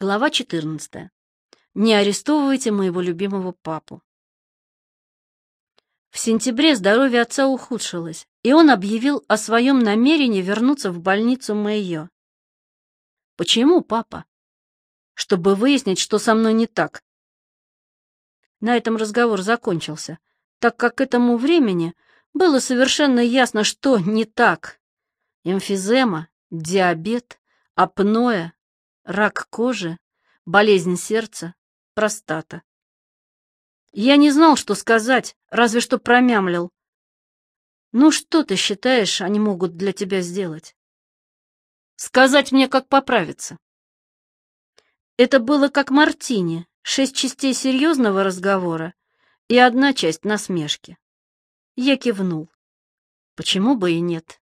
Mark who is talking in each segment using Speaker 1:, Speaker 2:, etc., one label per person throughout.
Speaker 1: Глава 14. Не арестовывайте моего любимого папу. В сентябре здоровье отца ухудшилось, и он объявил о своем намерении вернуться в больницу Мэйо. Почему, папа? Чтобы выяснить, что со мной не так. На этом разговор закончился, так как к этому времени было совершенно ясно, что не так. Эмфизема, диабет, апноэ, рак кожи, болезнь сердца, простата. Я не знал, что сказать, разве что промямлил. Ну что ты считаешь, они могут для тебя сделать? Сказать мне, как поправиться. Это было как мартини, шесть частей серьезного разговора и одна часть насмешки. Я кивнул. Почему бы и нет?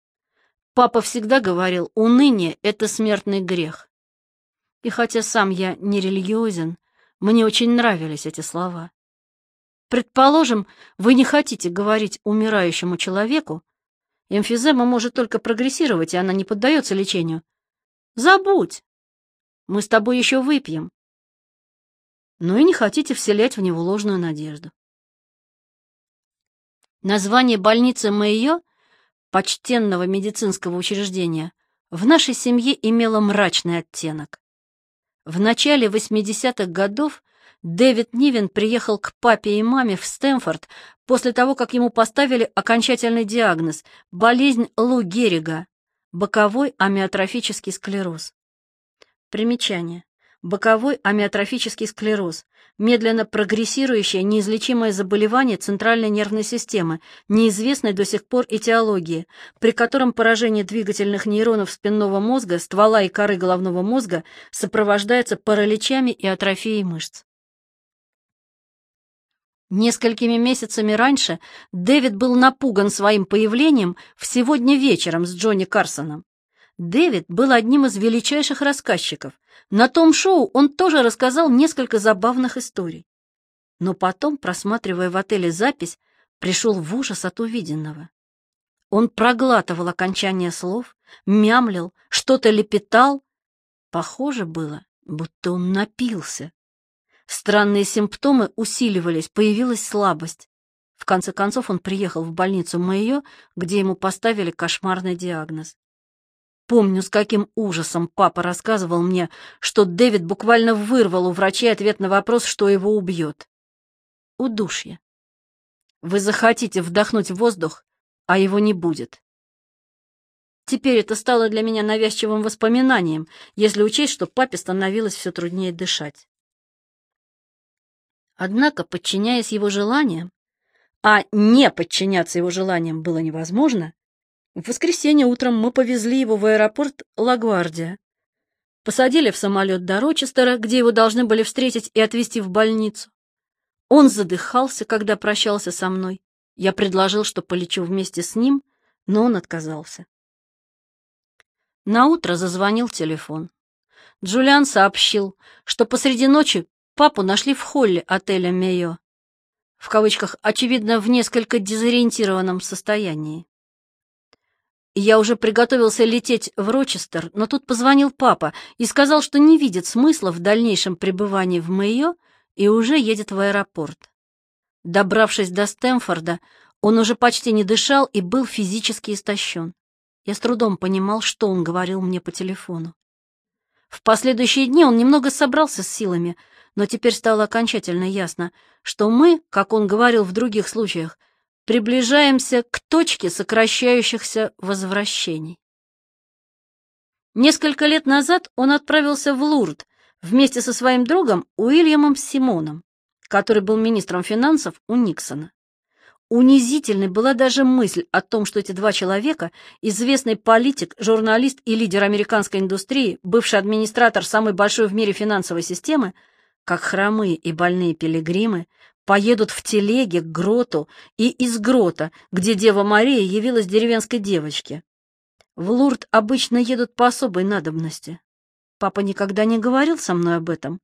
Speaker 1: Папа всегда говорил, уныние — это смертный грех. И хотя сам я не религиозен, мне очень нравились эти слова. Предположим, вы не хотите говорить умирающему человеку, эмфизема может только прогрессировать, и она не поддается лечению. Забудь! Мы с тобой еще выпьем. Ну и не хотите вселять в него ложную надежду. Название больницы Мэйо, почтенного медицинского учреждения, в нашей семье имело мрачный оттенок. В начале 80-х годов Дэвид Нивен приехал к папе и маме в Стэнфорд после того, как ему поставили окончательный диагноз – болезнь Лу Геррига, боковой амиотрофический склероз. Примечание. Боковой амиотрофический склероз – медленно прогрессирующее неизлечимое заболевание центральной нервной системы, неизвестной до сих пор этиологии, при котором поражение двигательных нейронов спинного мозга, ствола и коры головного мозга сопровождается параличами и атрофией мышц. Несколькими месяцами раньше Дэвид был напуган своим появлением в сегодня вечером с Джонни Карсоном. Дэвид был одним из величайших рассказчиков. На том шоу он тоже рассказал несколько забавных историй. Но потом, просматривая в отеле запись, пришел в ужас от увиденного. Он проглатывал окончание слов, мямлил, что-то лепетал. Похоже было, будто он напился. Странные симптомы усиливались, появилась слабость. В конце концов он приехал в больницу Мэйо, где ему поставили кошмарный диагноз. Помню, с каким ужасом папа рассказывал мне, что Дэвид буквально вырвал у врачей ответ на вопрос, что его убьет. Удушье. Вы захотите вдохнуть воздух, а его не будет. Теперь это стало для меня навязчивым воспоминанием, если учесть, что папе становилось все труднее дышать. Однако, подчиняясь его желаниям, а не подчиняться его желаниям было невозможно, в воскресенье утром мы повезли его в аэропорт Лагвардия. Посадили в самолет до Рочестера, где его должны были встретить и отвезти в больницу. Он задыхался, когда прощался со мной. Я предложил, что полечу вместе с ним, но он отказался. На утро зазвонил телефон. Джулиан сообщил, что посреди ночи Папу нашли в холле отеля «Мейо», в кавычках, очевидно, в несколько дезориентированном состоянии. Я уже приготовился лететь в Рочестер, но тут позвонил папа и сказал, что не видит смысла в дальнейшем пребывании в Мэйо и уже едет в аэропорт. Добравшись до Стэнфорда, он уже почти не дышал и был физически истощен. Я с трудом понимал, что он говорил мне по телефону. В последующие дни он немного собрался с силами, но теперь стало окончательно ясно, что мы, как он говорил в других случаях, приближаемся к точке сокращающихся возвращений. Несколько лет назад он отправился в Лурд вместе со своим другом Уильямом Симоном, который был министром финансов у Никсона. Унизительной была даже мысль о том, что эти два человека, известный политик, журналист и лидер американской индустрии, бывший администратор самой большой в мире финансовой системы, как хромые и больные пилигримы, поедут в телеге к гроту и из грота, где Дева Мария явилась деревенской девочке. В Лурд обычно едут по особой надобности. Папа никогда не говорил со мной об этом.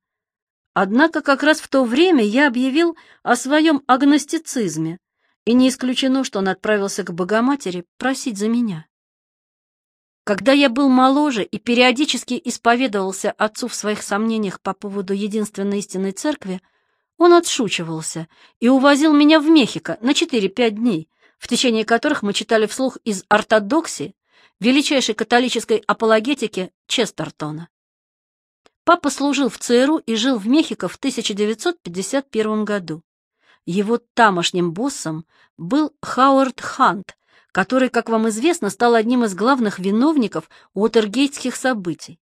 Speaker 1: Однако как раз в то время я объявил о своем агностицизме, и не исключено, что он отправился к Богоматери просить за меня. Когда я был моложе и периодически исповедовался отцу в своих сомнениях по поводу единственной истинной церкви, он отшучивался и увозил меня в Мехико на 4-5 дней, в течение которых мы читали вслух из ортодоксии, величайшей католической апологетики Честертона. Папа служил в ЦРУ и жил в Мехико в 1951 году. Его тамошним боссом был Хауард Хант, который, как вам известно, стал одним из главных виновников уотергейтских событий.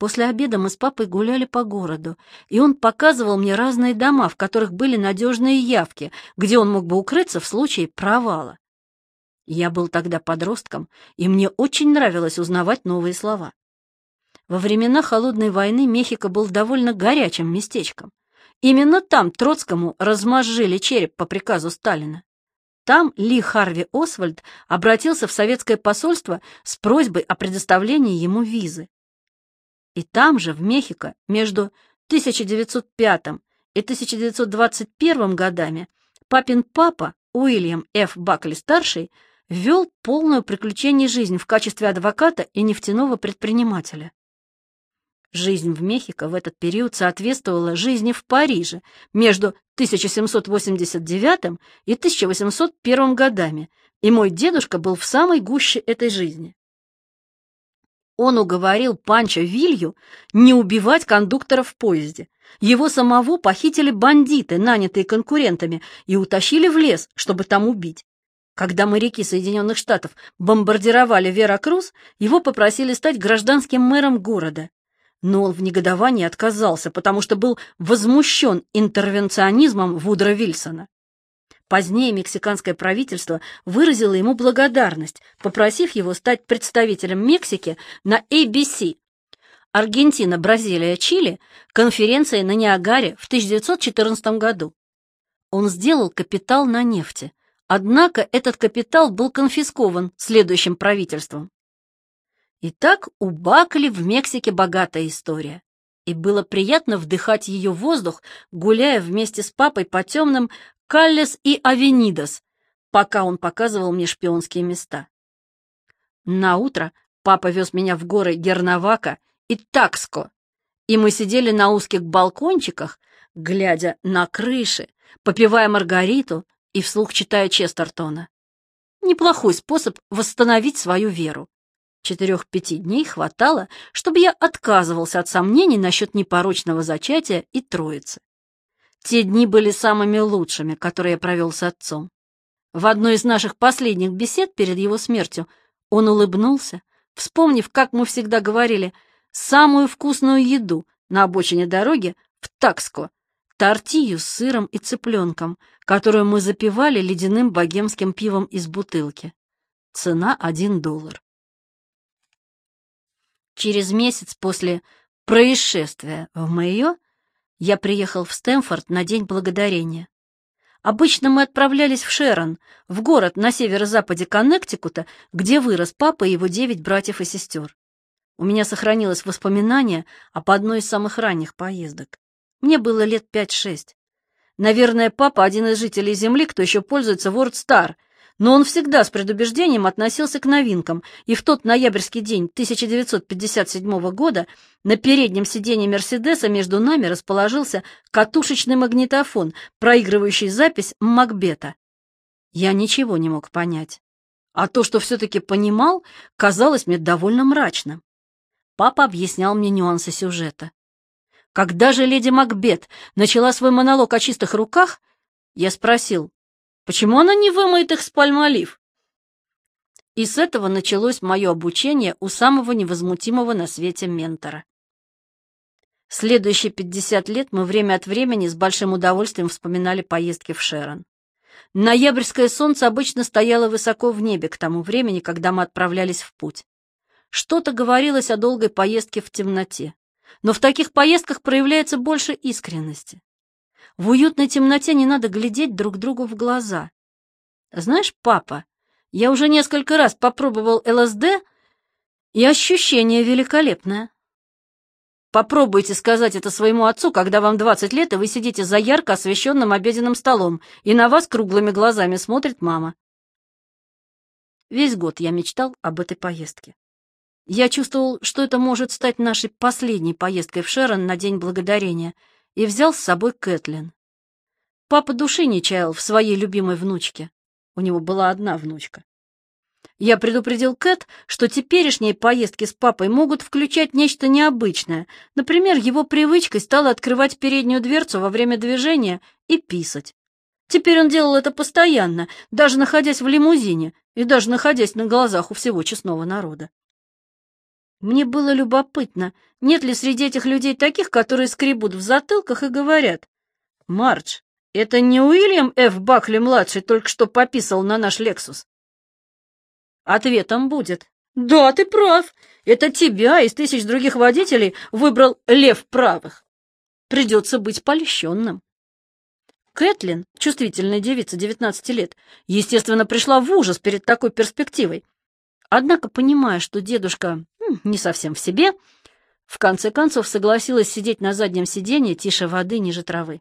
Speaker 1: После обеда мы с папой гуляли по городу, и он показывал мне разные дома, в которых были надежные явки, где он мог бы укрыться в случае провала. Я был тогда подростком, и мне очень нравилось узнавать новые слова. Во времена Холодной войны Мехико был довольно горячим местечком. Именно там Троцкому размозжили череп по приказу Сталина. Там Ли Харви Освальд обратился в советское посольство с просьбой о предоставлении ему визы. И там же, в Мехико, между 1905 и 1921 годами, папин папа, Уильям Ф. Бакли-старший, вел полную приключений жизнь в качестве адвоката и нефтяного предпринимателя. Жизнь в Мехико в этот период соответствовала жизни в Париже между 1789 и 1801 годами, и мой дедушка был в самой гуще этой жизни. Он уговорил Панчо Вилью не убивать кондуктора в поезде. Его самого похитили бандиты, нанятые конкурентами, и утащили в лес, чтобы там убить. Когда моряки Соединенных Штатов бомбардировали Веракрус, его попросили стать гражданским мэром города. Но он в негодовании отказался, потому что был возмущен интервенционизмом Вудро Вильсона. Позднее мексиканское правительство выразило ему благодарность, попросив его стать представителем Мексики на ABC Аргентина, Бразилия, Чили конференции на Ниагаре в 1914 году. Он сделал капитал на нефти, однако этот капитал был конфискован следующим правительством. Итак, у Бакли в Мексике богатая история и было приятно вдыхать ее воздух, гуляя вместе с папой по темным Каллес и Авенидос, пока он показывал мне шпионские места. На утро папа вез меня в горы Гернавака и Такско, и мы сидели на узких балкончиках, глядя на крыши, попивая Маргариту и вслух читая Честертона. Неплохой способ восстановить свою веру. Четырех-пяти дней хватало, чтобы я отказывался от сомнений насчет непорочного зачатия и троицы. Те дни были самыми лучшими, которые я провел с отцом. В одной из наших последних бесед перед его смертью он улыбнулся, вспомнив, как мы всегда говорили, самую вкусную еду на обочине дороги в Такско, тортилью с сыром и цыпленком, которую мы запивали ледяным богемским пивом из бутылки. Цена один доллар. Через месяц после происшествия в Мэйо я приехал в Стэнфорд на День Благодарения. Обычно мы отправлялись в Шерон, в город на северо-западе Коннектикута, где вырос папа и его девять братьев и сестер. У меня сохранилось воспоминание об одной из самых ранних поездок. Мне было лет пять-шесть. Наверное, папа один из жителей Земли, кто еще пользуется WordStar — но он всегда с предубеждением относился к новинкам, и в тот ноябрьский день 1957 года на переднем сиденье Мерседеса между нами расположился катушечный магнитофон, проигрывающий запись Макбета. Я ничего не мог понять. А то, что все-таки понимал, казалось мне довольно мрачным. Папа объяснял мне нюансы сюжета. Когда же леди Макбет начала свой монолог о чистых руках, я спросил, Почему она не вымоет их с пальмолив? И с этого началось мое обучение у самого невозмутимого на свете ментора. Следующие 50 лет мы время от времени с большим удовольствием вспоминали поездки в Шерон. Ноябрьское солнце обычно стояло высоко в небе к тому времени, когда мы отправлялись в путь. Что-то говорилось о долгой поездке в темноте, но в таких поездках проявляется больше искренности. В уютной темноте не надо глядеть друг другу в глаза. Знаешь, папа, я уже несколько раз попробовал ЛСД, и ощущение великолепное. Попробуйте сказать это своему отцу, когда вам 20 лет, и вы сидите за ярко освещенным обеденным столом, и на вас круглыми глазами смотрит мама. Весь год я мечтал об этой поездке. Я чувствовал, что это может стать нашей последней поездкой в Шерон на День Благодарения, и взял с собой Кэтлин. Папа души не чаял в своей любимой внучке. У него была одна внучка. Я предупредил Кэт, что теперешние поездки с папой могут включать нечто необычное. Например, его привычкой стало открывать переднюю дверцу во время движения и писать. Теперь он делал это постоянно, даже находясь в лимузине и даже находясь на глазах у всего честного народа. Мне было любопытно, нет ли среди этих людей таких, которые скребут в затылках и говорят, «Мардж, это не Уильям Ф. Бакли-младший только что пописал на наш «Лексус»?» Ответом будет, «Да, ты прав, это тебя из тысяч других водителей выбрал лев правых. Придется быть польщенным». Кэтлин, чувствительная девица 19 лет, естественно, пришла в ужас перед такой перспективой. Однако, понимая, что дедушка не совсем в себе, в конце концов согласилась сидеть на заднем сиденье тише воды ниже травы.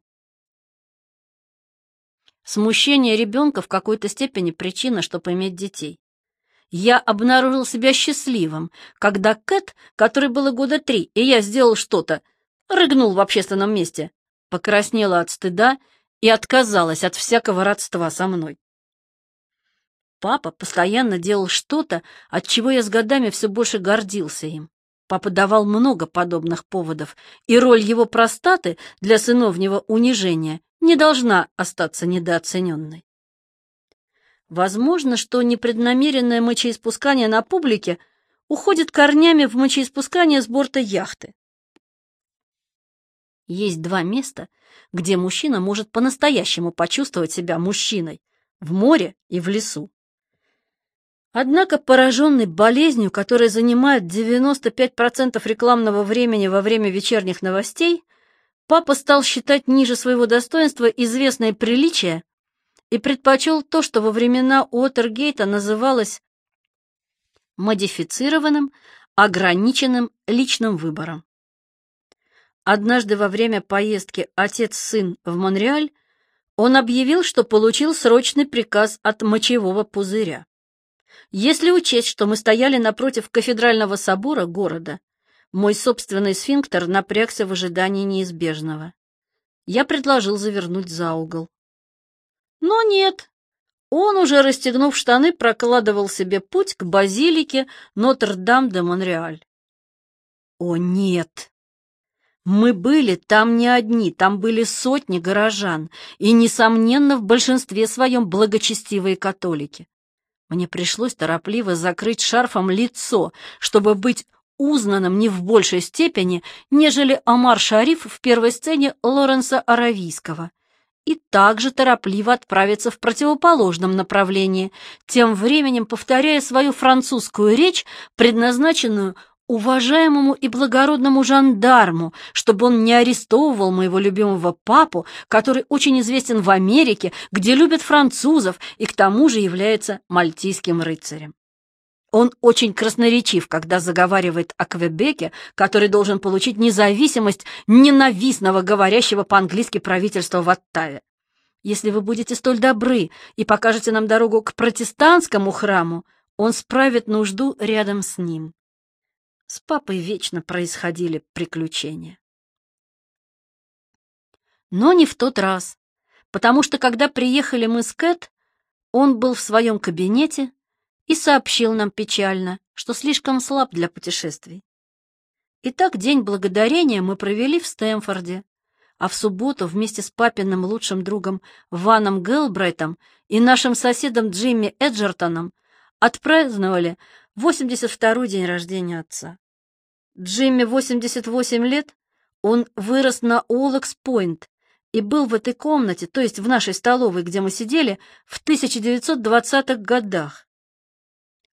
Speaker 1: Смущение ребенка в какой-то степени причина, чтобы иметь детей. Я обнаружил себя счастливым, когда Кэт, которой было года три, и я сделал что-то, рыгнул в общественном месте, покраснела от стыда и отказалась от всякого родства со мной. Папа постоянно делал что-то, от чего я с годами все больше гордился им. Папа давал много подобных поводов, и роль его простаты для сыновнего унижения не должна остаться недооцененной. Возможно, что непреднамеренное мочеиспускание на публике уходит корнями в мочеиспускание с борта яхты. Есть два места, где мужчина может по-настоящему почувствовать себя мужчиной — в море и в лесу. Однако, пораженный болезнью, которая занимает 95% рекламного времени во время вечерних новостей, папа стал считать ниже своего достоинства известное приличие и предпочел то, что во времена Уотергейта называлось модифицированным, ограниченным личным выбором. Однажды во время поездки отец-сын в Монреаль он объявил, что получил срочный приказ от мочевого пузыря. Если учесть, что мы стояли напротив кафедрального собора города, мой собственный сфинктер напрягся в ожидании неизбежного. Я предложил завернуть за угол. Но нет. Он, уже расстегнув штаны, прокладывал себе путь к базилике Нотр-Дам-де-Монреаль. О, нет! Мы были там не одни, там были сотни горожан, и, несомненно, в большинстве своем благочестивые католики. Мне пришлось торопливо закрыть шарфом лицо, чтобы быть узнанным не в большей степени, нежели Амар Шариф в первой сцене Лоренса Аравийского, и также торопливо отправиться в противоположном направлении, тем временем повторяя свою французскую речь, предназначенную уважаемому и благородному жандарму, чтобы он не арестовывал моего любимого папу, который очень известен в Америке, где любят французов и к тому же является мальтийским рыцарем. Он очень красноречив, когда заговаривает о Квебеке, который должен получить независимость ненавистного говорящего по-английски правительства в Оттаве. Если вы будете столь добры и покажете нам дорогу к протестантскому храму, он справит нужду рядом с ним. С папой вечно происходили приключения. Но не в тот раз, потому что когда приехали мы с Кэт, он был в своем кабинете и сообщил нам печально, что слишком слаб для путешествий. Итак, день благодарения мы провели в Стэнфорде, а в субботу вместе с папиным лучшим другом Ваном Гелбрайтом и нашим соседом Джимми Эджертоном отпраздновали 82-й день рождения отца. Джимми 88 лет, он вырос на Уоллекс-Пойнт и был в этой комнате, то есть в нашей столовой, где мы сидели, в 1920-х годах.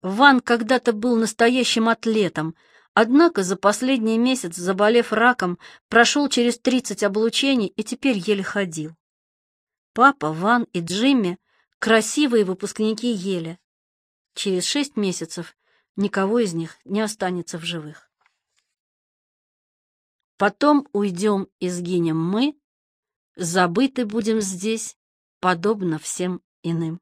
Speaker 1: Ван когда-то был настоящим атлетом, однако за последний месяц, заболев раком, прошел через 30 облучений и теперь еле ходил. Папа, Ван и Джимми — красивые выпускники Еле. Через шесть месяцев никого из них не останется в живых. Потом уйдем и сгинем мы, забыты будем здесь, подобно всем иным.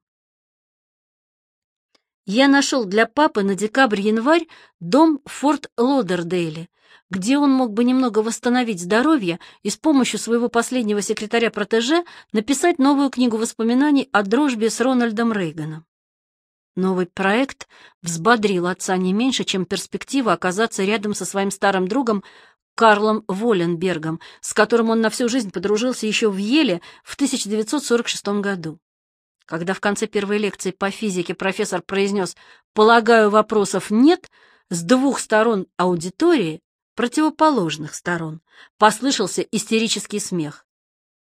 Speaker 1: я нашел для папы на декабрь-январь дом в Форт Лодердейле, где он мог бы немного восстановить здоровье и с помощью своего последнего секретаря-протеже написать новую книгу воспоминаний о дружбе с Рональдом Рейганом. Новый проект взбодрил отца не меньше, чем перспектива оказаться рядом со своим старым другом Карлом Воленбергом, с которым он на всю жизнь подружился еще в Еле в 1946 году. Когда в конце первой лекции по физике профессор произнес «Полагаю, вопросов нет», с двух сторон аудитории, противоположных сторон, послышался истерический смех.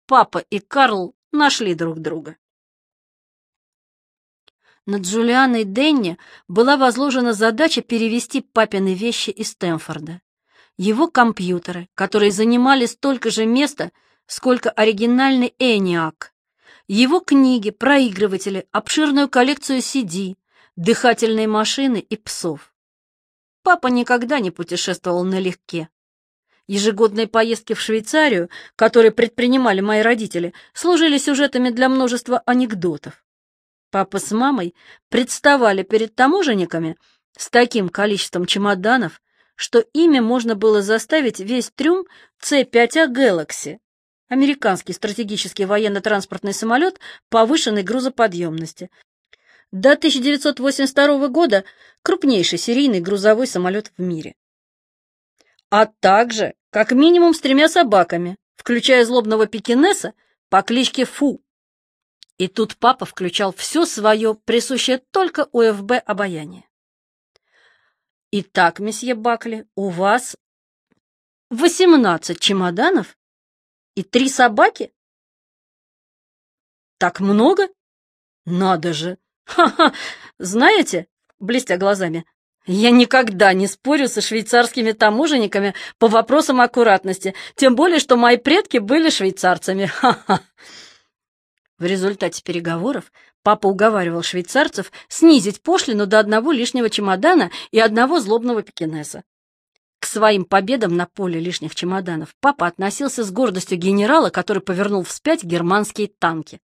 Speaker 1: Папа и Карл нашли друг друга. Над Джулианой Денни была возложена задача перевести папины вещи из Стэнфорда. Его компьютеры, которые занимали столько же места, сколько оригинальный ENIAC, его книги, проигрыватели, обширную коллекцию CD, дыхательные машины и псов. Папа никогда не путешествовал налегке. Ежегодные поездки в Швейцарию, которые предпринимали мои родители, служили сюжетами для множества анекдотов. Папа с мамой представали перед таможенниками с таким количеством чемоданов, что ими можно было заставить весь трюм C5A Galaxy, американский стратегический военно-транспортный самолет повышенной грузоподъемности. До 1982 года крупнейший серийный грузовой самолет в мире. А также, как минимум, с тремя собаками, включая злобного пекинеса по кличке Фу. И тут папа включал все свое, присущее только УФБ обаяние. «Итак, месье Бакли, у вас восемнадцать чемоданов и три собаки? Так много? Надо же! Ха-ха! Знаете, блестя глазами, я никогда не спорю со швейцарскими таможенниками по вопросам аккуратности, тем более, что мои предки были швейцарцами. Ха-ха! В результате переговоров папа уговаривал швейцарцев снизить пошлину до одного лишнего чемодана и одного злобного пекинеса. К своим победам на поле лишних чемоданов папа относился с гордостью генерала, который повернул вспять германские танки.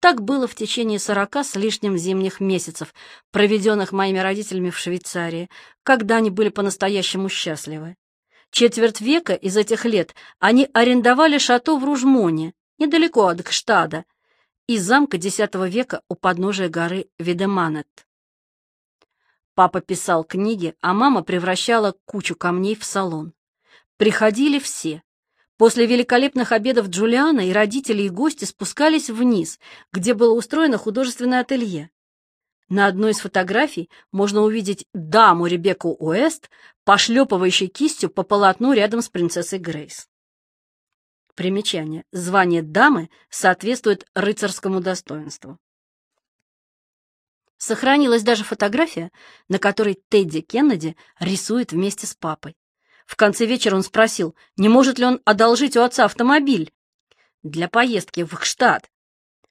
Speaker 1: Так было в течение сорока с лишним зимних месяцев, проведенных моими родителями в Швейцарии, когда они были по-настоящему счастливы. Четверть века из этих лет они арендовали шато в Ружмоне, недалеко от Гштада, и замка X века у подножия горы Видеманет. Папа писал книги, а мама превращала кучу камней в салон. Приходили все. После великолепных обедов Джулиана и родители, и гости спускались вниз, где было устроено художественное ателье. На одной из фотографий можно увидеть даму Ребекку Уэст, пошлепывающей кистью по полотну рядом с принцессой Грейс. Примечание. Звание дамы соответствует рыцарскому достоинству. Сохранилась даже фотография, на которой Тедди Кеннеди рисует вместе с папой. В конце вечера он спросил, не может ли он одолжить у отца автомобиль для поездки в Хштадт.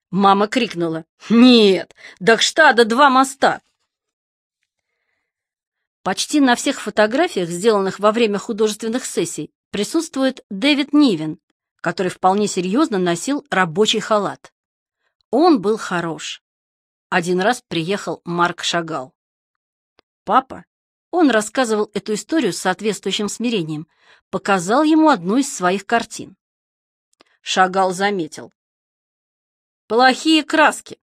Speaker 1: Мама крикнула, «Нет, до Хштада два моста!» Почти на всех фотографиях, сделанных во время художественных сессий, присутствует Дэвид Нивен, который вполне серьезно носил рабочий халат. Он был хорош. Один раз приехал Марк Шагал. Папа, он рассказывал эту историю с соответствующим смирением, показал ему одну из своих картин. Шагал заметил. Плохие краски.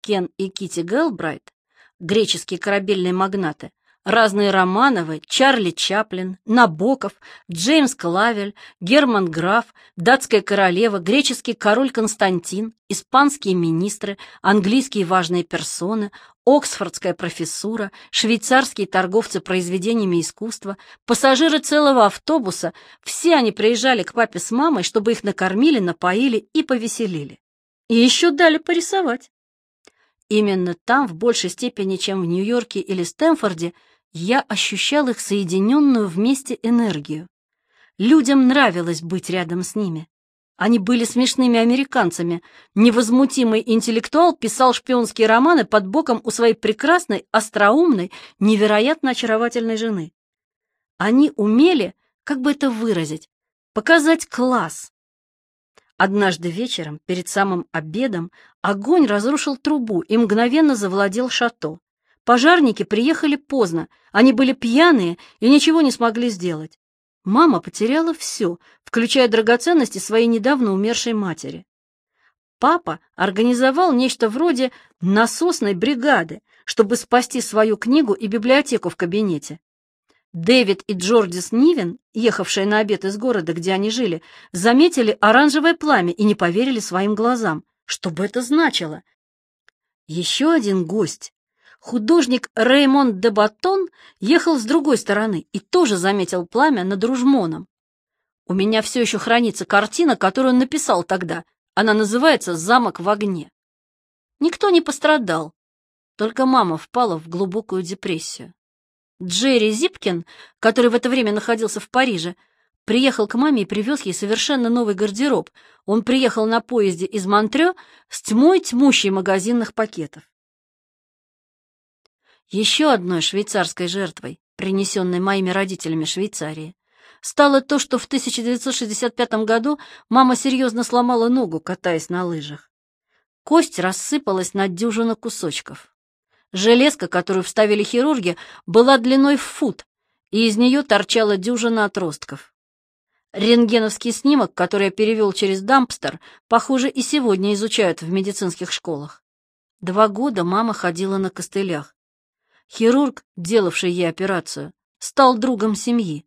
Speaker 1: Кен и Кити Гелбрайт, греческие корабельные магнаты, разные Романовы, Чарли Чаплин, Набоков, Джеймс Клавель, Герман Граф, датская королева, греческий король Константин, испанские министры, английские важные персоны, оксфордская профессура, швейцарские торговцы произведениями искусства, пассажиры целого автобуса, все они приезжали к папе с мамой, чтобы их накормили, напоили и повеселили. И еще дали порисовать. Именно там, в большей степени, чем в Нью-Йорке или Стэнфорде, я ощущал их соединенную вместе энергию. Людям нравилось быть рядом с ними. Они были смешными американцами. Невозмутимый интеллектуал писал шпионские романы под боком у своей прекрасной, остроумной, невероятно очаровательной жены. Они умели, как бы это выразить, показать класс. Однажды вечером, перед самым обедом, огонь разрушил трубу и мгновенно завладел шато. Пожарники приехали поздно, они были пьяные и ничего не смогли сделать. Мама потеряла все, включая драгоценности своей недавно умершей матери. Папа организовал нечто вроде насосной бригады, чтобы спасти свою книгу и библиотеку в кабинете. Дэвид и Джордис Нивен, ехавшие на обед из города, где они жили, заметили оранжевое пламя и не поверили своим глазам. Что бы это значило? Еще один гость, художник Реймонд де Батон, ехал с другой стороны и тоже заметил пламя над Ружмоном. У меня все еще хранится картина, которую он написал тогда. Она называется «Замок в огне». Никто не пострадал, только мама впала в глубокую депрессию. Джерри Зипкин, который в это время находился в Париже, приехал к маме и привез ей совершенно новый гардероб. Он приехал на поезде из Монтрё с тьмой тьмущей магазинных пакетов. Еще одной швейцарской жертвой, принесенной моими родителями Швейцарии, стало то, что в 1965 году мама серьезно сломала ногу, катаясь на лыжах. Кость рассыпалась на дюжину кусочков. Железка, которую вставили хирурги, была длиной в фут, и из нее торчала дюжина отростков. Рентгеновский снимок, который я перевел через Дампстер, похоже, и сегодня изучают в медицинских школах. Два года мама ходила на костылях. Хирург, делавший ей операцию, стал другом семьи.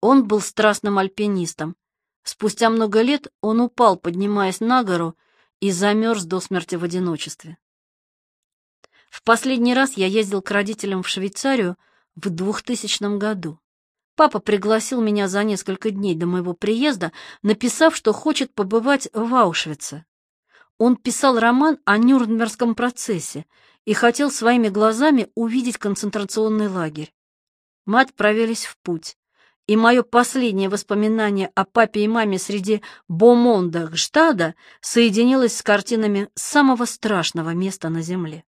Speaker 1: Он был страстным альпинистом. Спустя много лет он упал, поднимаясь на гору, и замерз до смерти в одиночестве. В последний раз я ездил к родителям в Швейцарию в 2000 году. Папа пригласил меня за несколько дней до моего приезда, написав, что хочет побывать в Аушвице. Он писал роман о Нюрнбергском процессе и хотел своими глазами увидеть концентрационный лагерь. Мы отправились в путь, и мое последнее воспоминание о папе и маме среди Бомонда Гштада соединилось с картинами самого страшного места на земле.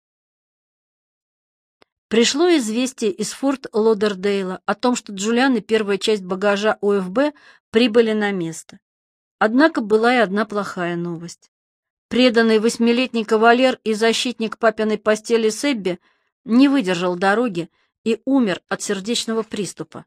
Speaker 1: Пришло известие из форт Лодердейла о том, что Джулиан и первая часть багажа ОФБ прибыли на место. Однако была и одна плохая новость. Преданный восьмилетний кавалер и защитник папиной постели Себби не выдержал дороги и умер от сердечного приступа.